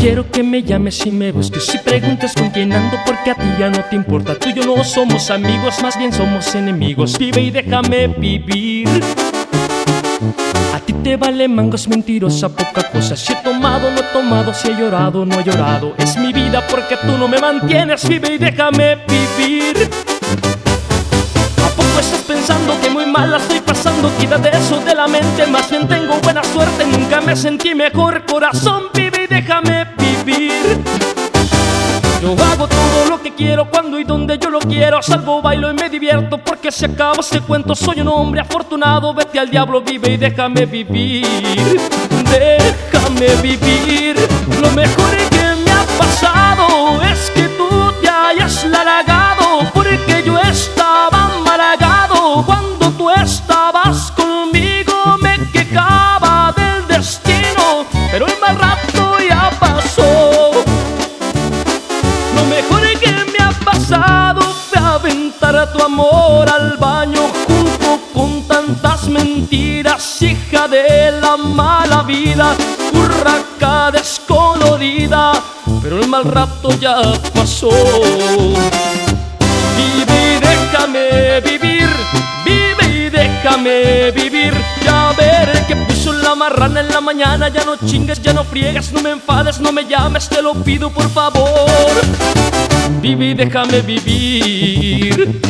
Quiero que me llames y me busques y preguntes con quién ando porque a ti ya no te importa. Tú y yo no somos amigos, más bien somos enemigos. Vive y déjame vivir. A ti te vale mangos mentirosa, poca cosa. Si he tomado, no he tomado, si he llorado, no he llorado. Es mi vida porque tú no me mantienes. Vive y déjame vivir. ¿A poco estás pensando que muy mal la estoy pasando? Quítate eso de la mente, más bien tengo buena suerte. Nunca me sentí mejor, corazón, vive y déjame vivir. Yo hago todo lo que quiero cuando y donde yo lo quiero. Salvo bailo y me divierto porque se acaba este cuento. Soy un hombre afortunado, vete al diablo, vive y déjame vivir. Déjame vivir. Lo mejor que me ha pasado tu amor al baño junto con tantas mentiras, hija de la mala vida, curraca descolorida, pero el mal rato ya pasó. Vive y déjame vivir, vive y déjame vivir. Ya veré que puso la marrana en la mañana. Ya no chingues, ya no friegas, no me enfades, no me llames, te lo pido por favor. Vive y déjame vivir.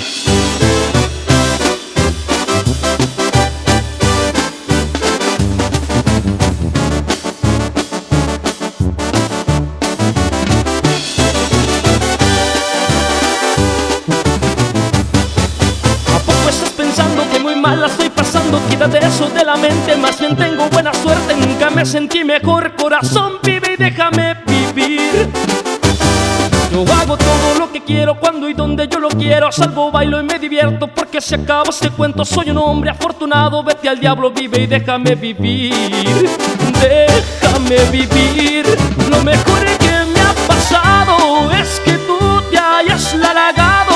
¿A poco estás pensando que muy la estoy pasando? Quítate eso de la mente, más bien tengo buena suerte. Nunca me sentí mejor, corazón, vive y déjame. Hago todo lo que quiero cuando y donde yo lo quiero. Salvo bailo y me divierto porque se acaba este cuento. Soy un hombre afortunado, vete al diablo, vive y déjame vivir. Déjame vivir. Lo mejor que me ha pasado es que tú te hayas largado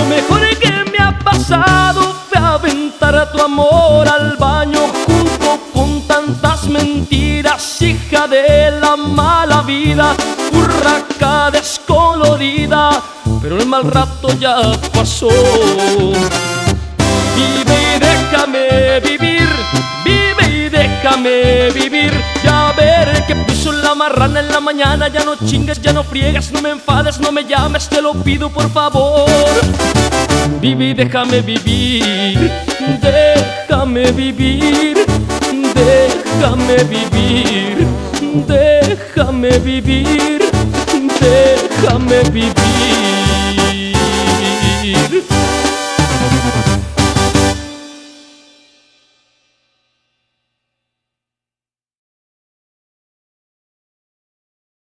Lo mejor que me ha pasado fue aventar tu amor al baño junto con tantas mentiras, hija de la mala vida, curraca descolorida, pero el mal rato ya pasó. Vive y déjame vivir, vive y déjame vivir. Marrana en la mañana. Ya no chingues, ya no friegas, no me enfades, no me llames, te lo pido por favor. Vive y déjame vivir, déjame vivir, déjame vivir, déjame vivir, déjame vivir.